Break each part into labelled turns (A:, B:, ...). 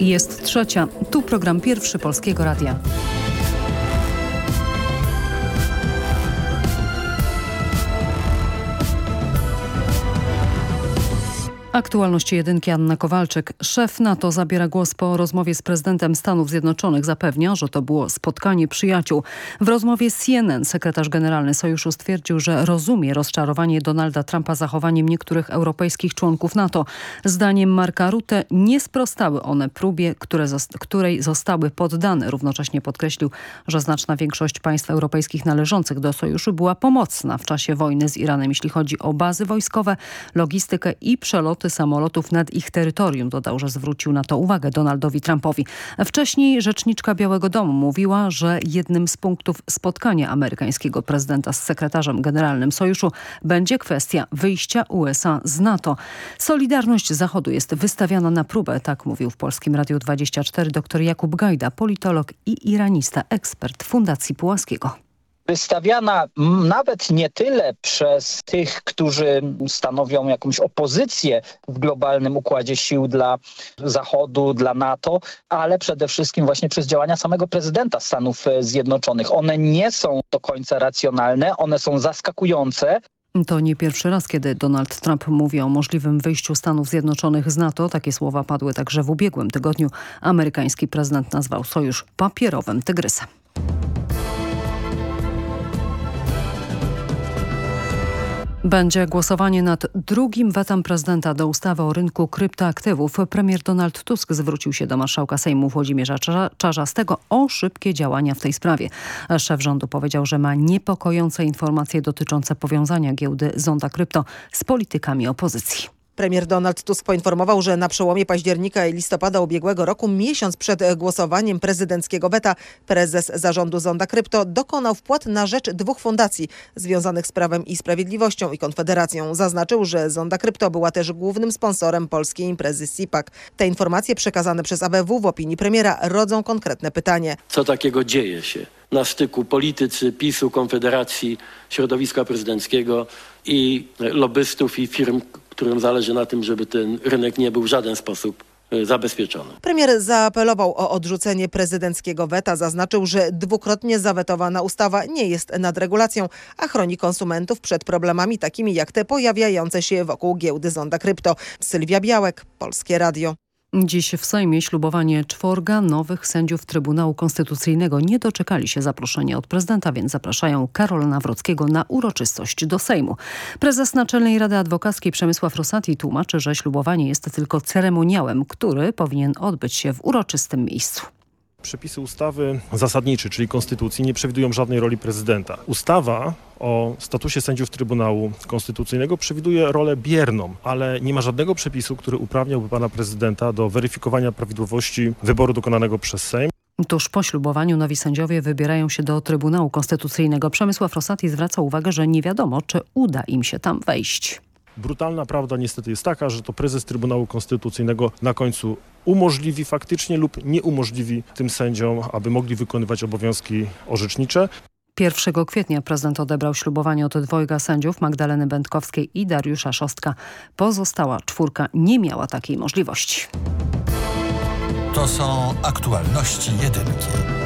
A: Jest trzecia. Tu program pierwszy Polskiego Radia. Aktualności jedynki Anna Kowalczyk. Szef NATO zabiera głos po rozmowie z prezydentem Stanów Zjednoczonych. Zapewnia, że to było spotkanie przyjaciół. W rozmowie z CNN sekretarz generalny sojuszu stwierdził, że rozumie rozczarowanie Donalda Trumpa zachowaniem niektórych europejskich członków NATO. Zdaniem Marka Rutte nie sprostały one próbie, które której zostały poddane. Równocześnie podkreślił, że znaczna większość państw europejskich należących do sojuszu była pomocna w czasie wojny z Iranem, jeśli chodzi o bazy wojskowe, logistykę i przeloty loty samolotów nad ich terytorium. Dodał, że zwrócił na to uwagę Donaldowi Trumpowi. Wcześniej rzeczniczka Białego Domu mówiła, że jednym z punktów spotkania amerykańskiego prezydenta z sekretarzem generalnym sojuszu będzie kwestia wyjścia USA z NATO. Solidarność Zachodu jest wystawiana na próbę, tak mówił w Polskim Radiu 24 dr Jakub Gajda, politolog i iranista, ekspert Fundacji Pułaskiego
B: wystawiana nawet nie tyle przez tych, którzy stanowią jakąś opozycję w globalnym układzie sił dla Zachodu, dla NATO, ale przede wszystkim właśnie przez działania samego prezydenta Stanów Zjednoczonych. One nie są do końca racjonalne, one są zaskakujące,
A: to nie pierwszy raz, kiedy Donald Trump mówi o możliwym wyjściu Stanów Zjednoczonych z NATO. Takie słowa padły także w ubiegłym tygodniu. Amerykański prezydent nazwał sojusz papierowym tygrysem. Będzie głosowanie nad drugim wetem prezydenta do ustawy o rynku kryptoaktywów. Premier Donald Tusk zwrócił się do marszałka Sejmu Włodzimierza Czarzastego o szybkie działania w tej sprawie. Szef rządu powiedział, że ma niepokojące informacje dotyczące powiązania giełdy Zonda Krypto z politykami opozycji.
C: Premier Donald Tusk poinformował, że na przełomie października i listopada ubiegłego roku, miesiąc przed głosowaniem prezydenckiego weta, prezes zarządu Zonda Krypto dokonał wpłat na rzecz dwóch fundacji związanych z Prawem i Sprawiedliwością i Konfederacją. Zaznaczył, że Zonda Krypto była też głównym sponsorem polskiej imprezy SIPAC. Te informacje przekazane przez ABW w opinii premiera rodzą konkretne pytanie.
D: Co takiego dzieje się na styku politycy, PiSu, Konfederacji, środowiska prezydenckiego i lobbystów i firm, którym zależy na tym, żeby ten rynek nie był w żaden sposób e, zabezpieczony.
C: Premier zaapelował o odrzucenie prezydenckiego weta. Zaznaczył, że dwukrotnie zawetowana ustawa nie jest nadregulacją, a chroni konsumentów przed problemami takimi jak te pojawiające się wokół giełdy Zonda Krypto. Sylwia Białek, Polskie Radio.
A: Dziś w Sejmie ślubowanie czworga nowych sędziów Trybunału Konstytucyjnego nie doczekali się zaproszenia od prezydenta, więc zapraszają Karola Nawrockiego na uroczystość do Sejmu. Prezes Naczelnej Rady Adwokackiej Przemysław Rosati tłumaczy, że ślubowanie jest tylko ceremoniałem, który powinien odbyć się w uroczystym miejscu.
E: Przepisy ustawy zasadniczej, czyli konstytucji, nie przewidują żadnej roli prezydenta. Ustawa o statusie sędziów Trybunału Konstytucyjnego przewiduje rolę bierną, ale nie ma żadnego przepisu, który uprawniałby pana prezydenta do weryfikowania prawidłowości wyboru dokonanego przez Sejm.
A: Tuż po ślubowaniu nowi sędziowie wybierają się do Trybunału Konstytucyjnego. Przemysław Rosati zwraca uwagę, że nie wiadomo, czy uda im się tam wejść.
E: Brutalna prawda niestety jest taka, że to prezes Trybunału Konstytucyjnego na końcu umożliwi faktycznie lub nie umożliwi tym sędziom, aby mogli wykonywać obowiązki orzecznicze.
A: 1 kwietnia prezydent odebrał ślubowanie od dwojga sędziów Magdaleny Będkowskiej i Dariusza Szostka. Pozostała czwórka nie miała takiej możliwości.
F: To są aktualności jedynki.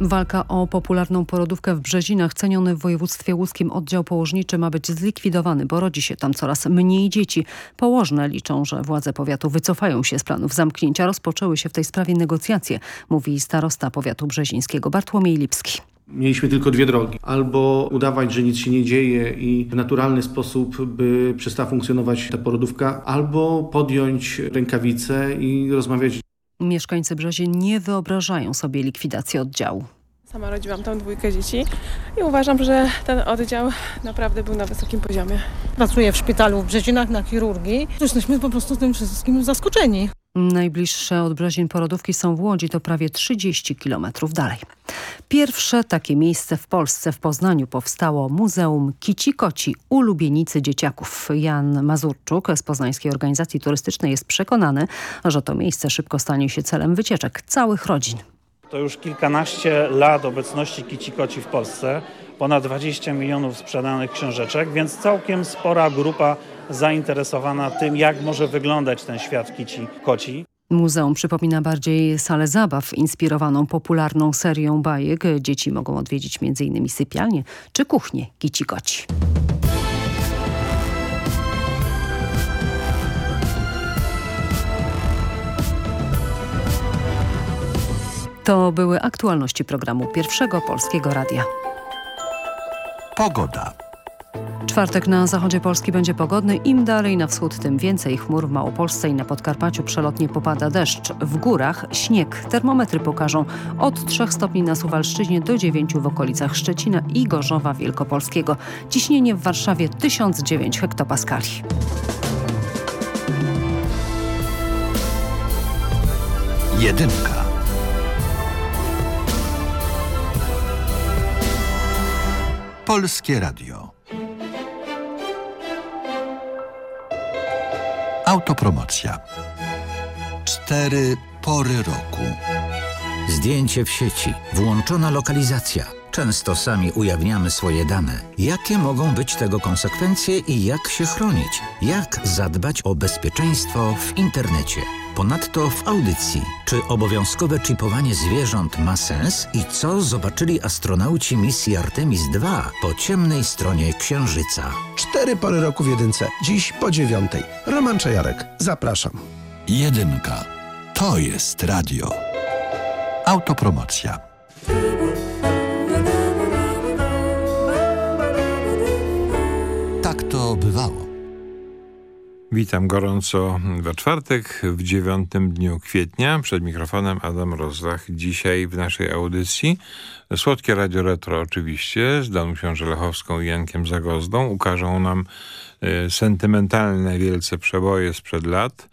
A: Walka o popularną porodówkę w Brzezinach. Ceniony w województwie łódzkim oddział położniczy ma być zlikwidowany, bo rodzi się tam coraz mniej dzieci. Położne liczą, że władze powiatu wycofają się z planów zamknięcia. Rozpoczęły się w tej sprawie negocjacje, mówi starosta powiatu brzezińskiego Bartłomiej Lipski.
G: Mieliśmy tylko dwie drogi. Albo udawać, że nic się nie dzieje i w naturalny sposób by przestała funkcjonować ta porodówka, albo podjąć rękawice i rozmawiać
A: Mieszkańcy Brzezin nie wyobrażają sobie likwidacji oddziału.
H: Sama rodziłam tam dwójkę dzieci i uważam, że ten oddział naprawdę był na wysokim poziomie.
I: Pracuję w szpitalu w Brzezinach na chirurgii. Jesteśmy po prostu tym wszystkim zaskoczeni.
A: Najbliższe od Brzezin porodówki są w Łodzi, to prawie 30 kilometrów dalej. Pierwsze takie miejsce w Polsce, w Poznaniu powstało Muzeum Kici Koci, ulubienicy dzieciaków. Jan Mazurczuk z Poznańskiej Organizacji Turystycznej jest przekonany, że to miejsce szybko stanie się celem wycieczek całych rodzin.
J: To już kilkanaście lat obecności Kici Koci w Polsce, ponad 20 milionów sprzedanych książeczek, więc całkiem spora grupa zainteresowana tym, jak może wyglądać ten świat kici koci.
A: Muzeum przypomina bardziej salę zabaw inspirowaną popularną serią bajek. Dzieci mogą odwiedzić m.in. sypialnię czy kuchnię Kici To były aktualności programu Pierwszego Polskiego Radia.
F: Pogoda.
A: Czwartek na zachodzie Polski będzie pogodny. Im dalej na wschód, tym więcej chmur w Małopolsce i na Podkarpaciu przelotnie popada deszcz. W górach śnieg. Termometry pokażą od 3 stopni na Suwalszczyźnie do 9 w okolicach Szczecina i Gorzowa Wielkopolskiego. Ciśnienie w Warszawie 1009 hektopaskali.
F: Jedynka. Polskie Radio. Autopromocja. Cztery pory roku.
K: Zdjęcie w sieci, włączona lokalizacja. Często sami ujawniamy swoje dane. Jakie mogą być tego konsekwencje i jak się chronić? Jak zadbać o bezpieczeństwo w internecie? Ponadto w audycji, czy obowiązkowe chipowanie zwierząt ma sens i co zobaczyli astronauci misji Artemis II po ciemnej stronie Księżyca?
L: Cztery pory roku w jedynce. Dziś po dziewiątej. Roman Czajarek. Zapraszam.
F: Jedynka. To jest radio. Autopromocja. Tak to bywało.
M: Witam gorąco we czwartek, w dziewiątym dniu kwietnia. Przed mikrofonem Adam Rozlach. Dzisiaj w naszej audycji Słodkie Radio Retro oczywiście z Danusią Żelechowską i Jankiem Zagozdą ukażą nam y, sentymentalne wielce przeboje sprzed lat.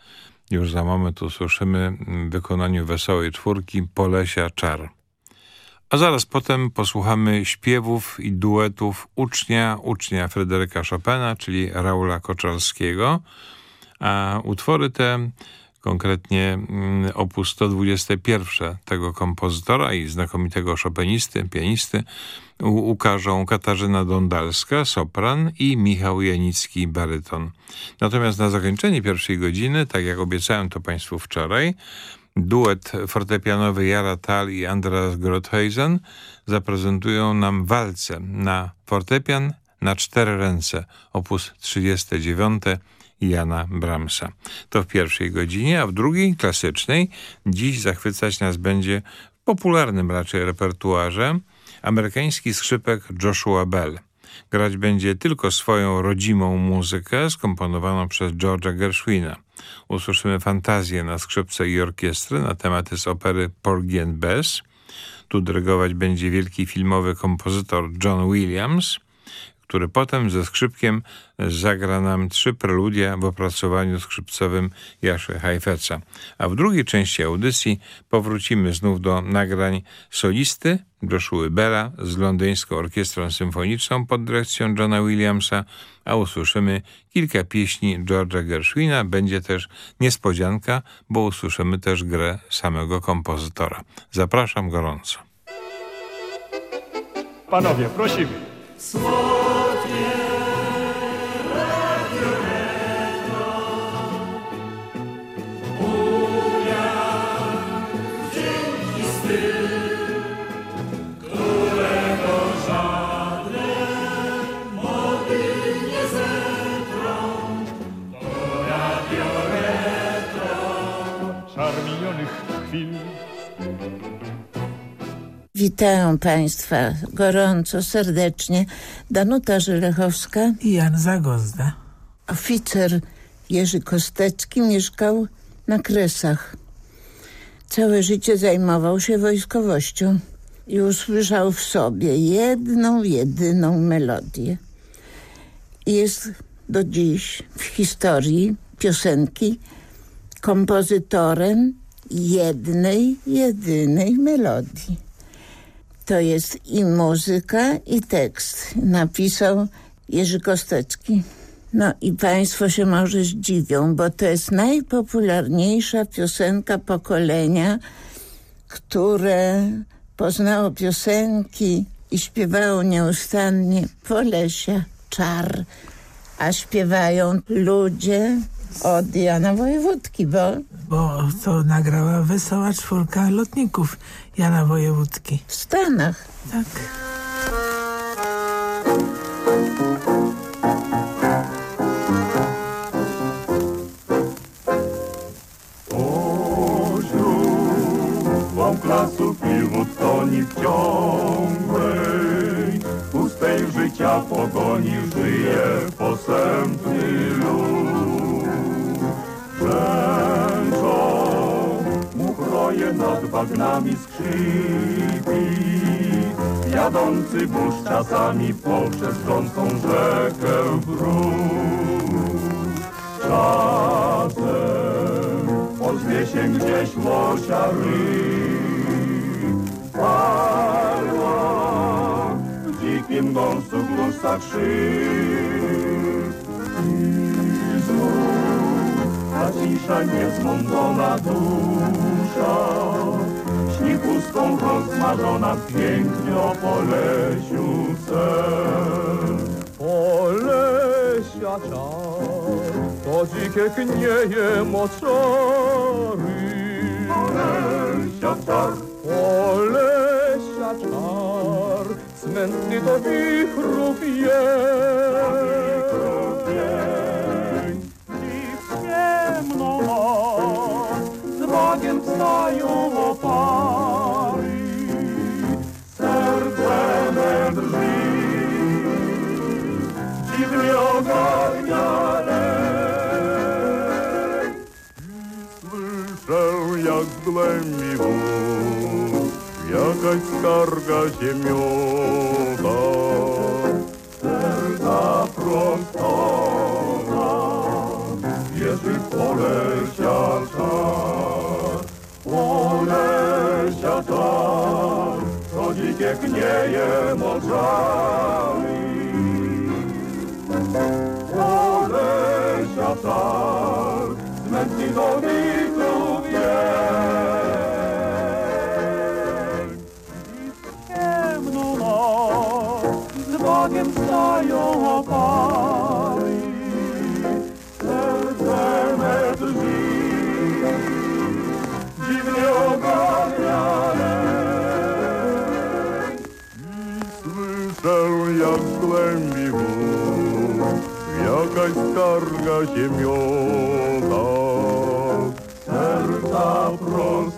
M: Już za moment usłyszymy w wykonaniu Wesołej Czwórki Polesia Czar. A zaraz potem posłuchamy śpiewów i duetów ucznia, ucznia Fryderyka Chopina, czyli Raula Koczalskiego. A utwory te, konkretnie opus 121 tego kompozytora i znakomitego szopenisty, pianisty, ukażą Katarzyna Dondalska, sopran i Michał Janicki, baryton. Natomiast na zakończenie pierwszej godziny, tak jak obiecałem to Państwu wczoraj, duet fortepianowy Jara Tal i Andreas Grothuysen zaprezentują nam walce na fortepian na cztery ręce, opus 39 Jana Brahmsa. To w pierwszej godzinie, a w drugiej, klasycznej, dziś zachwycać nas będzie w popularnym raczej repertuarze amerykański skrzypek Joshua Bell. Grać będzie tylko swoją rodzimą muzykę skomponowaną przez George'a Gershwina. Usłyszymy fantazję na skrzypce i orkiestrę na tematy z opery Porgy and Bess. Tu dyrygować będzie wielki filmowy kompozytor John Williams, który potem ze skrzypkiem zagra nam trzy preludia w opracowaniu skrzypcowym Jaszy Hajfeca. A w drugiej części audycji powrócimy znów do nagrań solisty Joshua Bella z londyńską orkiestrą symfoniczną pod dyrekcją Johna Williamsa, a usłyszymy kilka pieśni George'a Gershwina. Będzie też niespodzianka, bo usłyszymy też grę samego kompozytora. Zapraszam gorąco.
N: Panowie, prosimy. Słodkie
O: Witają Państwa gorąco, serdecznie. Danuta Żelechowska
P: i Jan Zagozda.
O: Oficer Jerzy Kostecki mieszkał na Kresach. Całe życie zajmował się wojskowością i usłyszał w sobie jedną, jedyną melodię. Jest do dziś w historii piosenki kompozytorem jednej, jedynej melodii. To jest i muzyka, i tekst. Napisał Jerzy Kostecki. No i państwo się może zdziwią, bo to jest najpopularniejsza piosenka pokolenia, które poznało piosenki i śpiewało nieustannie Polesia, Czar, a śpiewają ludzie Od Jana Wojewódki, bo...
P: Bo to nagrała Wesoła Czwórka Lotników Jana Wojewódki.
O: W Stanach.
P: Tak.
Q: Klasów i wód toni w ciągłej, pustej życia pogoni żyje posępny lud. Chroje nad bagnami skrzypi, jadący burz czasami poprzez gąską rzekę brud. Czasem ozwie się gdzieś łosia Parła w dzikim gąsu głusa krzyk. I znów ta cisza niezmądrona dusza Śni pustą rozmarzona pięknie o Polesiu sen. Polesia czar, to dzikie knieje moczary. Polesia czar, Polesia czar, smętny to wichrów jej. Jak głębi wód, jakaś skarga ziemiona. Serca prostota, wierzy polesia czar. Polesia czar, to dzikie knieje moczami. Stają opary, serce me drży, dziwnie ogarniane. Słyszę jak z głębi wód, jakaś skarga ziemiona. Serca prostota,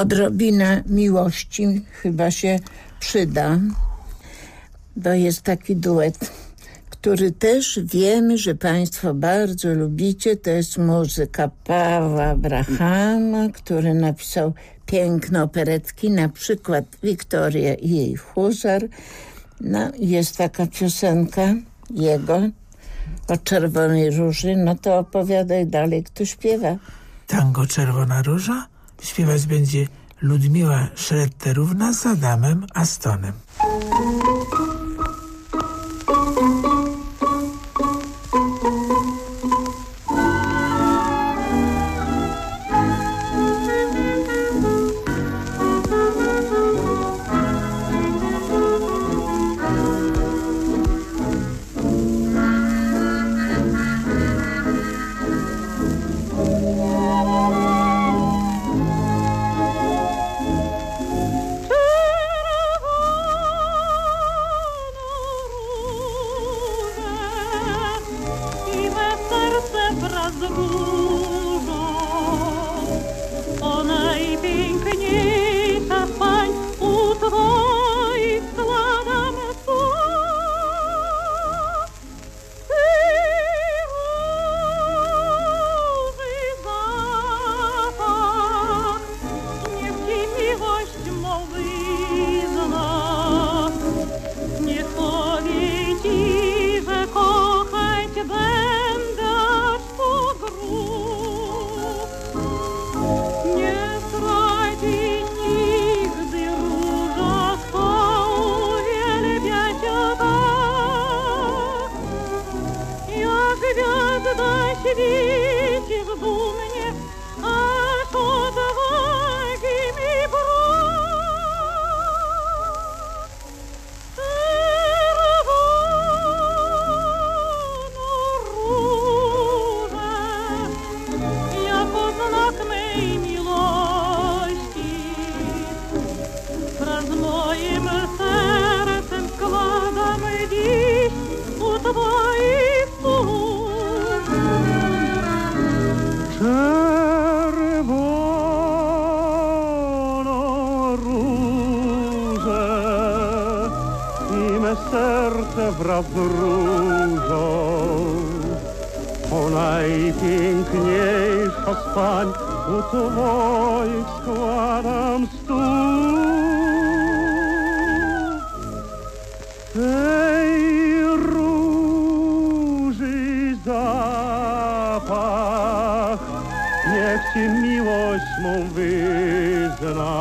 O: Odrobina miłości chyba się przyda. To jest taki duet, który też wiemy, że Państwo bardzo lubicie. To jest muzyka Pawła Brahama, który napisał piękne operetki, na przykład Wiktoria i jej huzar. No, jest taka piosenka jego o Czerwonej Róży. No to opowiadaj dalej, kto śpiewa.
P: Tango Czerwona Róża śpiewać będzie Ludmiła Szretterówna z Adamem Astonem.
R: city u twoich składam
S: stóp.
T: Tej róży zapach niech ci miłość mą wyzna.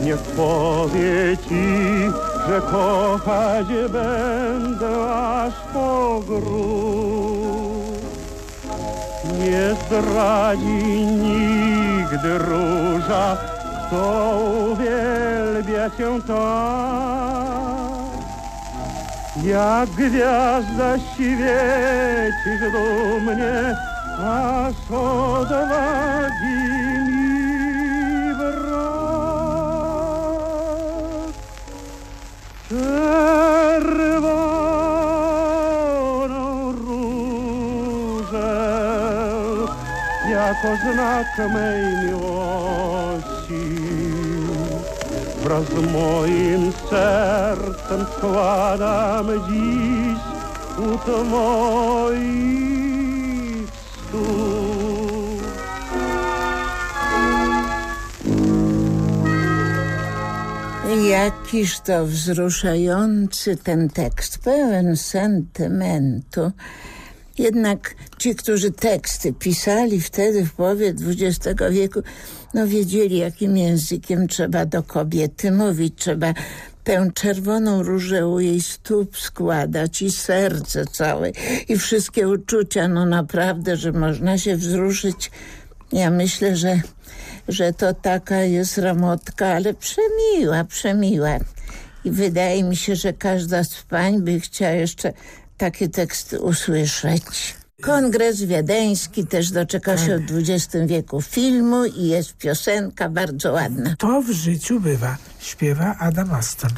T: Niech powie ci, że kochać będę zdradzi nigdy róża, kto uwielbia cię tak. Jak gwiazda świecisz dumnie, aż odwagi jako znak mej miłości, wraz z moim sercem składam dziś u twoich stóp.
O: Jakiż to wzruszający ten tekst, pełen sentymentu. Jednak ci, którzy teksty pisali wtedy w połowie XX wieku, no wiedzieli, jakim językiem trzeba do kobiety mówić. Trzeba tę czerwoną różę u jej stóp składać i serce całe i wszystkie uczucia. No naprawdę, że można się wzruszyć. Ja myślę, że, że to taka jest ramotka, ale przemiła, przemiła. I wydaje mi się, że każda z pań by chciała jeszcze takie teksty usłyszeć. Kongres Wiedeński też doczekał się w XX wieku filmu i jest piosenka bardzo ładna.
U: To w życiu bywa, śpiewa Adam Aston.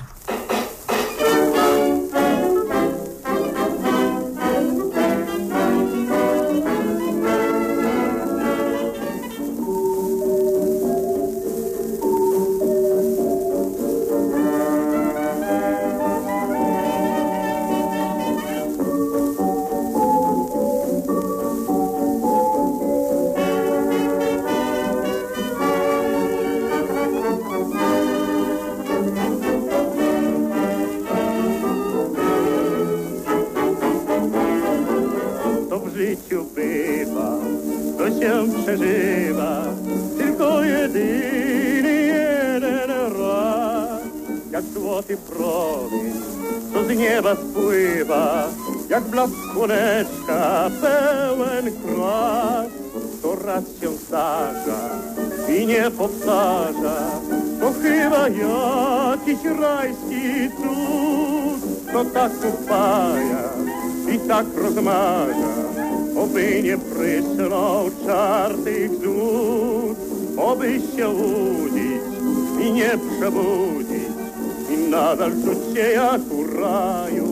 T: Pełen kras. To raz się zdarza i nie powtarza, to chyba jakiś rajski cud, to tak upaja i tak rozmaga, oby nie prysnął czar tych złód, oby się łudzić i nie przebudzić i nadal czuć się jak u raju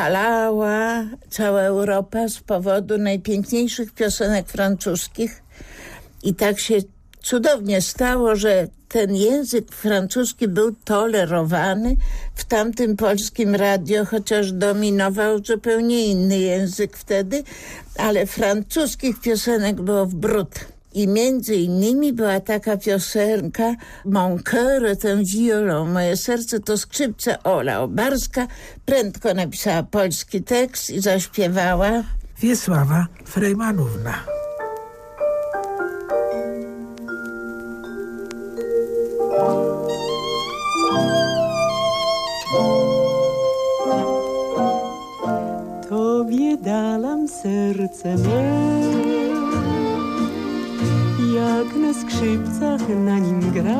O: szalała cała Europa z powodu najpiękniejszych piosenek francuskich i tak się cudownie stało, że ten język francuski był tolerowany w tamtym polskim radio, chociaż dominował zupełnie inny język wtedy, ale francuskich piosenek było w brud. I między innymi była taka piosenka Mon cœur un violon. Moje serce to skrzypce Ola Obarska. Prędko napisała polski tekst i zaśpiewała.
P: Wiesława Frejmanówna.
V: Tobie dalam serce me, jak na skrzypcach na nim grasz.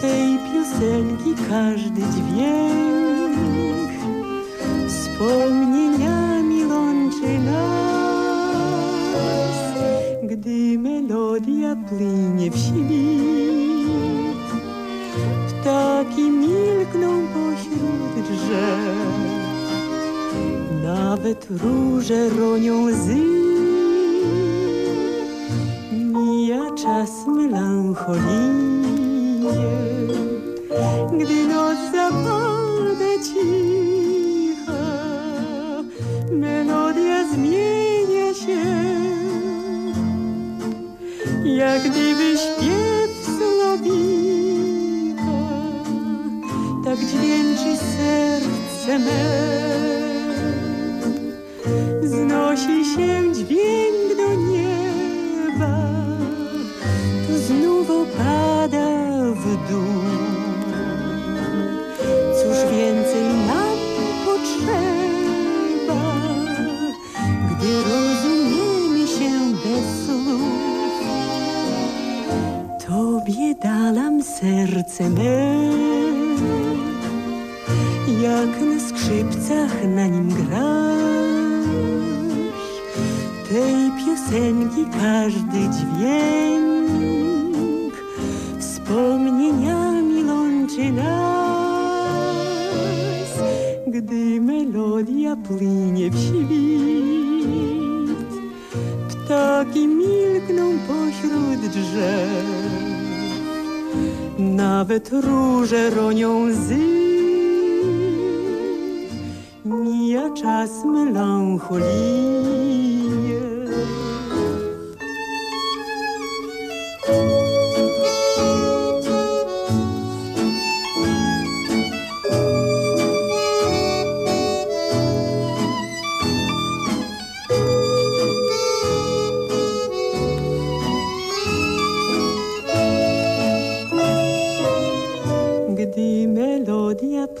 V: Tej piosenki każdy dźwięk wspomnieniami łączy nas, gdy melodia płynie w świt. Ptaki milkną pośród drzew, nawet róże ronią łzy. Czas melancholijnie, gdy noc zapada cicha, melodia zmienia się, jak gdyby śpiew słowika, tak dźwięczy serce me. Znosi się dźwięk dół. Cóż więcej nam potrzeba, gdy rozumiemy się bez słów. Tobie dalam serce me, jak na skrzypcach na nim grasz. Tej piosenki każdy dźwięk wspomnieniami łączy nas, gdy melodia płynie w świt. Ptaki milkną pośród drzew, nawet róże ronią łzy. Mija czas melancholijnie.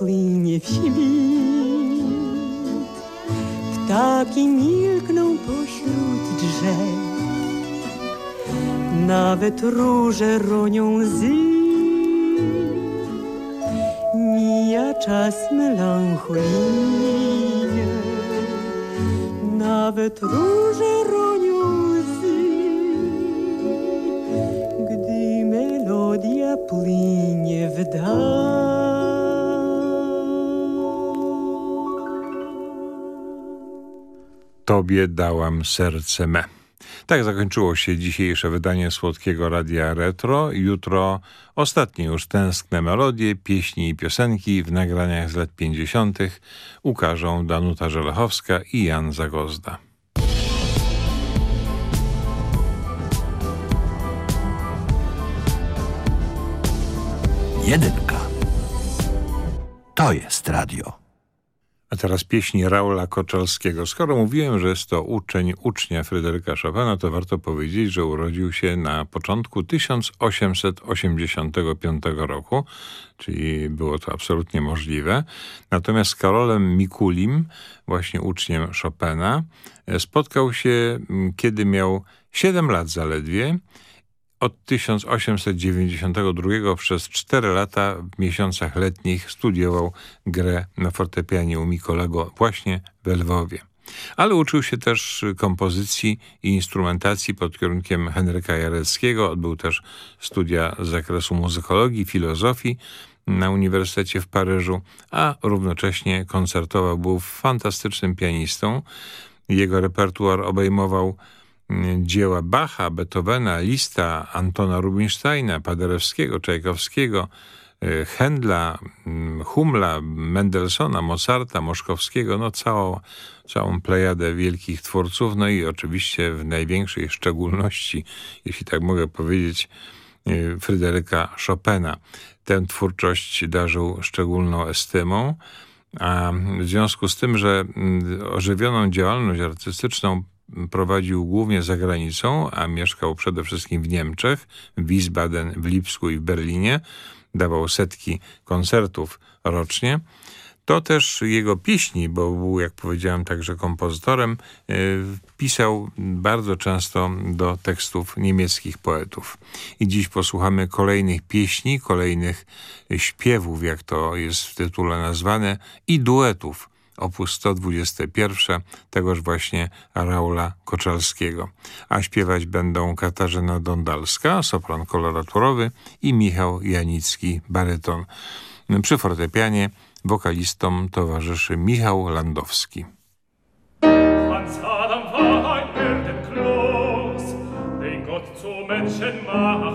V: Płynie w świt, ptaki milkną pośród drzew, nawet róże ronią łzy. Mija czas melancholijnie, nawet róże ronią łzy, gdy melodia płynie w dal.
M: Tobie dałam serce me. Tak zakończyło się dzisiejsze wydanie Słodkiego Radia Retro. Jutro ostatnie już tęskne melodie, pieśni i piosenki w nagraniach z lat 50. ukażą Danuta Żelechowska i Jan Zagozda.
F: Jedynka. To jest radio.
M: A teraz pieśni Raula Koczalskiego. Skoro mówiłem, że jest to uczeń ucznia Fryderyka Chopina, to warto powiedzieć, że urodził się na początku 1885 roku, czyli było to absolutnie możliwe. Natomiast z Karolem Mikulim, właśnie uczniem Chopina, spotkał się, kiedy miał 7 lat zaledwie od 1892 przez 4 lata w miesiącach letnich studiował grę na fortepianie u Mikolego właśnie w Lwowie. Ale uczył się też kompozycji i instrumentacji pod kierunkiem Henryka Jareckiego. Odbył też studia z zakresu muzykologii, filozofii na Uniwersytecie w Paryżu, a równocześnie koncertował, był fantastycznym pianistą. Jego repertuar obejmował dzieła Bacha, Beethovena, Lista, Antona Rubinsteina, Paderewskiego, Czajkowskiego, y, Händla, mm, Humla, Mendelssohna, Mozarta, Moszkowskiego, no całą, całą plejadę wielkich twórców, no i oczywiście w największej szczególności, jeśli tak mogę powiedzieć, y, Fryderyka Chopina. Tę twórczość darzył szczególną estymą, a w związku z tym, że mm, ożywioną działalność artystyczną prowadził głównie za granicą, a mieszkał przede wszystkim w Niemczech, w Wiesbaden, w Lipsku i w Berlinie, dawał setki koncertów rocznie, to też jego pieśni, bo był, jak powiedziałem, także kompozytorem, y, pisał bardzo często do tekstów niemieckich poetów. I dziś posłuchamy kolejnych pieśni, kolejnych śpiewów, jak to jest w tytule nazwane, i duetów. Opus 121 tegoż właśnie Raula Koczalskiego. A śpiewać będą Katarzyna Dondalska, sopran koloraturowy i Michał Janicki, baryton. Przy fortepianie Wokalistom towarzyszy Michał Landowski.
N: Adam war ein Erdenkloß, den Gott zu Menschen machte.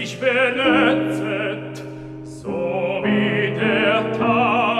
N: Sich benetzet, so wie der Tag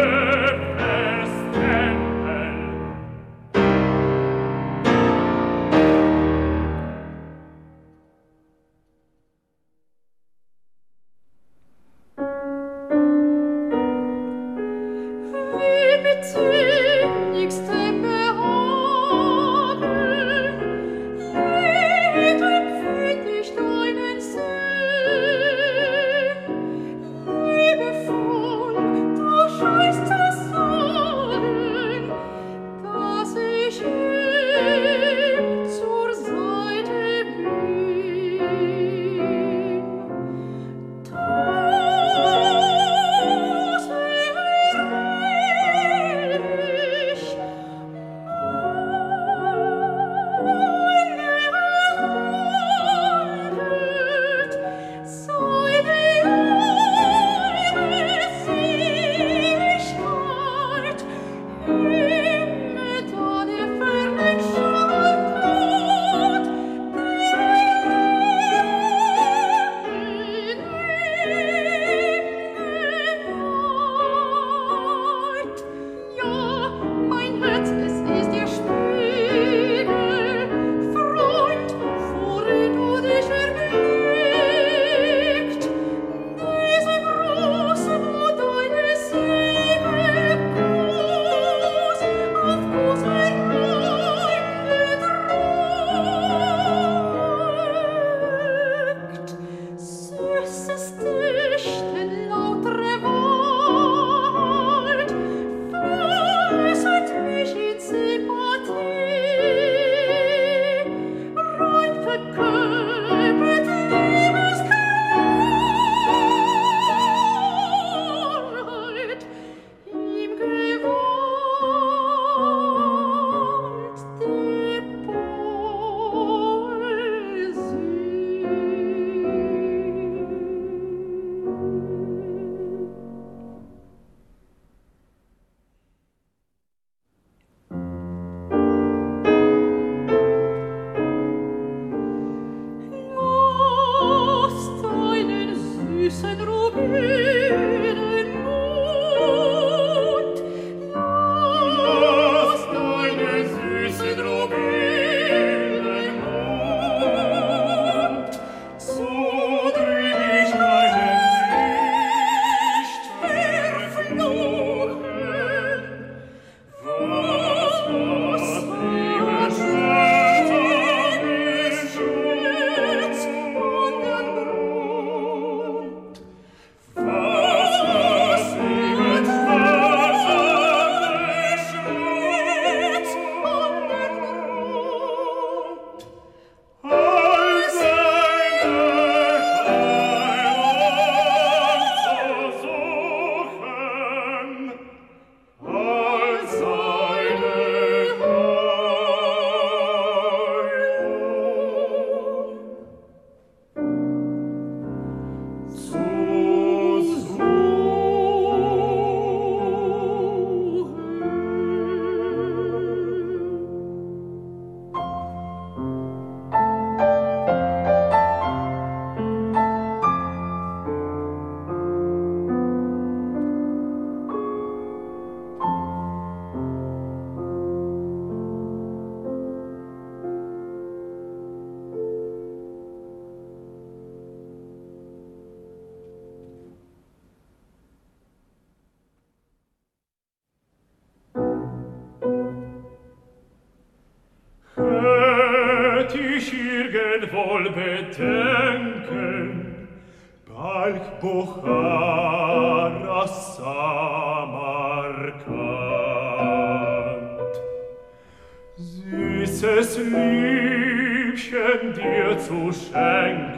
N: wohl bedenken, Balk Bukhara Samarkand. Süßes Liebchen dir zu schenken,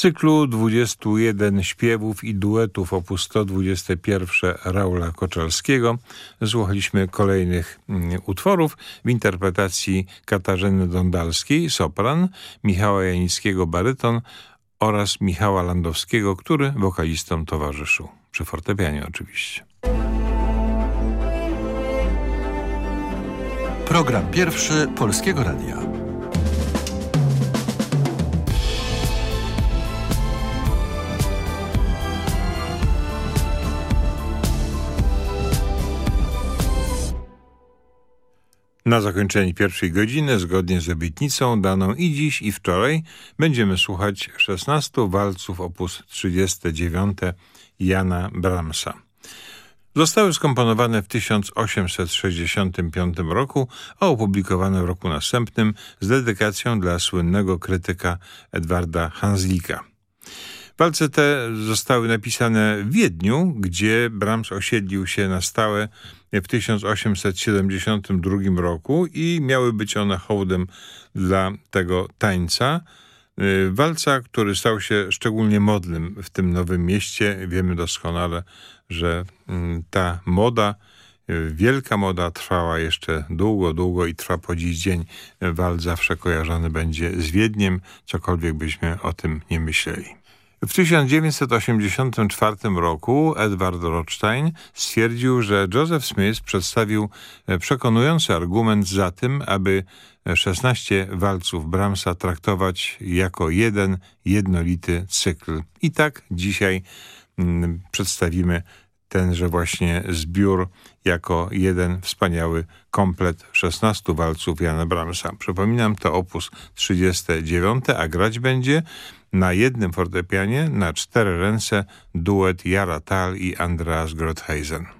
M: Cyklu 21 śpiewów i duetów op. 121 Raula Koczalskiego słuchaliśmy kolejnych mm, utworów w interpretacji Katarzyny Dondalskiej, sopran, Michała Janickiego, baryton oraz Michała Landowskiego, który wokalistom towarzyszył. Przy fortepianie oczywiście.
F: Program pierwszy Polskiego Radia.
M: Na zakończenie pierwszej godziny, zgodnie z obietnicą daną i dziś, i wczoraj, będziemy słuchać 16 walców op. 39 Jana Brahmsa. Zostały skomponowane w 1865 roku, a opublikowane w roku następnym z dedykacją dla słynnego krytyka Edwarda Hanslika. Walce te zostały napisane w Wiedniu, gdzie Brahms osiedlił się na stałe w 1872 roku i miały być one hołdem dla tego tańca. Y, Walca, który stał się szczególnie modnym w tym nowym mieście. Wiemy doskonale, że mm, ta moda, y, wielka moda trwała jeszcze długo, długo i trwa po dziś dzień. Wal zawsze kojarzony będzie z Wiedniem, cokolwiek byśmy o tym nie myśleli. W 1984 roku Edward Rothstein stwierdził, że Joseph Smith przedstawił e, przekonujący argument za tym, aby 16 walców Brahmsa traktować jako jeden jednolity cykl. I tak dzisiaj mm, przedstawimy tenże właśnie zbiór jako jeden wspaniały komplet 16 walców Jana Brahmsa. Przypominam, to opus 39, a grać będzie na jednym fortepianie na cztery ręce duet Jara Tal i Andreas Grothheisen.